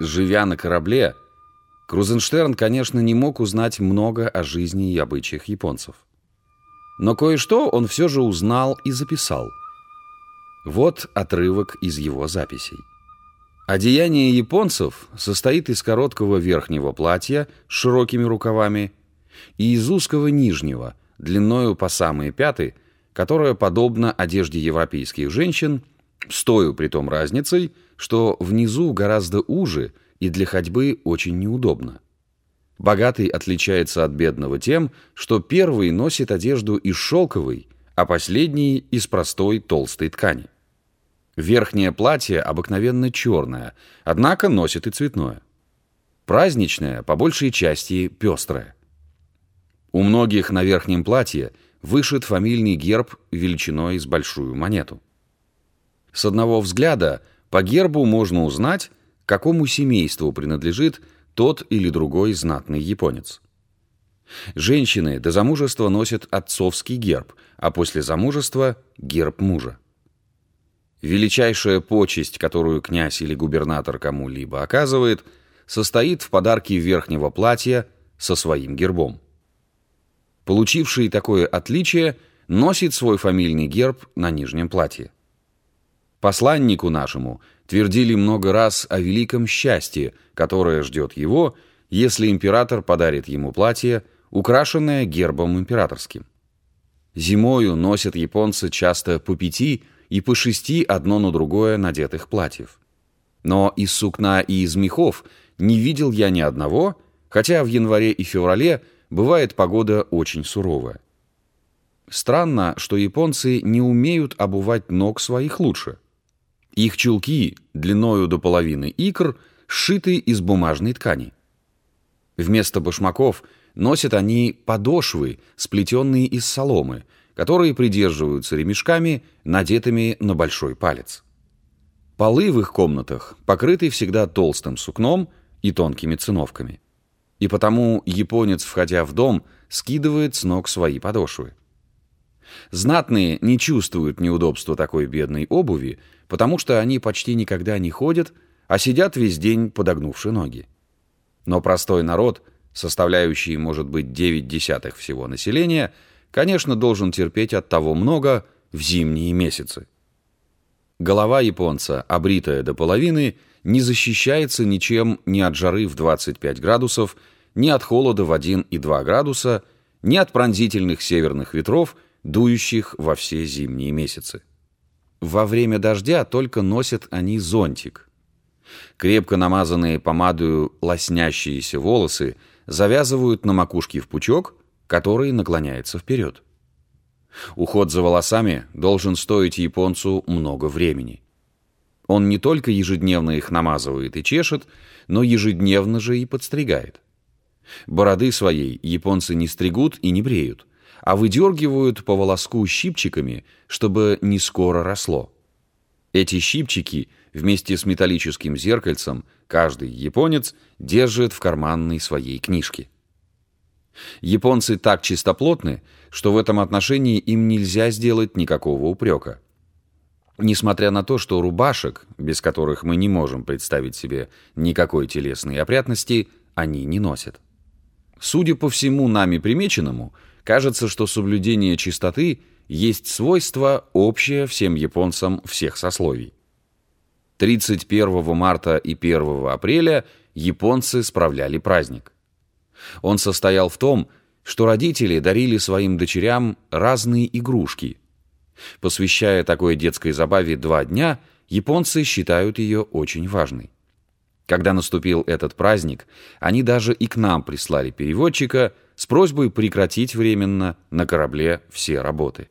Живя на корабле, Крузенштерн, конечно, не мог узнать много о жизни и обычаях японцев. Но кое-что он все же узнал и записал. Вот отрывок из его записей. Одеяние японцев состоит из короткого верхнего платья с широкими рукавами и из узкого нижнего, длиною по самые пяты, которое подобно одежде европейских женщин, с той при том разницей, что внизу гораздо уже и для ходьбы очень неудобно. Богатый отличается от бедного тем, что первый носит одежду из шелковой, а последний — из простой толстой ткани. Верхнее платье обыкновенно черное, однако носит и цветное. Праздничное, по большей части, пестрое. У многих на верхнем платье вышит фамильный герб величиной с большую монету. С одного взгляда по гербу можно узнать, какому семейству принадлежит тот или другой знатный японец. Женщины до замужества носят отцовский герб, а после замужества – герб мужа. Величайшая почесть, которую князь или губернатор кому-либо оказывает, состоит в подарке верхнего платья со своим гербом. Получивший такое отличие носит свой фамильный герб на нижнем платье. Посланнику нашему твердили много раз о великом счастье, которое ждет его, если император подарит ему платье, украшенное гербом императорским. Зимою носят японцы часто по пяти и по шести одно на другое надетых платьев. Но из сукна и из мехов не видел я ни одного, хотя в январе и феврале бывает погода очень суровая. Странно, что японцы не умеют обувать ног своих лучше – их чулки длиною до половины икр сшиты из бумажной ткани. Вместо башмаков носят они подошвы, сплетенные из соломы, которые придерживаются ремешками, надетыми на большой палец. Полы в их комнатах покрыты всегда толстым сукном и тонкими циновками. И потому японец, входя в дом, скидывает с ног свои подошвы. Знатные не чувствуют неудобства такой бедной обуви, потому что они почти никогда не ходят, а сидят весь день, подогнувши ноги. Но простой народ, составляющий, может быть, 9 десятых всего населения, конечно, должен терпеть от того много в зимние месяцы. Голова японца, обритая до половины, не защищается ничем ни от жары в 25 градусов, ни от холода в 1 и 2 градуса, ни от пронзительных северных ветров – дующих во все зимние месяцы. Во время дождя только носят они зонтик. Крепко намазанные помадою лоснящиеся волосы завязывают на макушке в пучок, который наклоняется вперед. Уход за волосами должен стоить японцу много времени. Он не только ежедневно их намазывает и чешет, но ежедневно же и подстригает. Бороды своей японцы не стригут и не бреют а выдергивают по волоску щипчиками, чтобы не скоро росло. Эти щипчики вместе с металлическим зеркальцем каждый японец держит в карманной своей книжке. Японцы так чистоплотны, что в этом отношении им нельзя сделать никакого упрека. Несмотря на то, что рубашек, без которых мы не можем представить себе никакой телесной опрятности, они не носят. Судя по всему нами примеченному, кажется, что соблюдение чистоты есть свойство общее всем японцам всех сословий. 31 марта и 1 апреля японцы справляли праздник. Он состоял в том, что родители дарили своим дочерям разные игрушки. Посвящая такой детской забаве два дня, японцы считают ее очень важной. Когда наступил этот праздник, они даже и к нам прислали переводчика с просьбой прекратить временно на корабле все работы.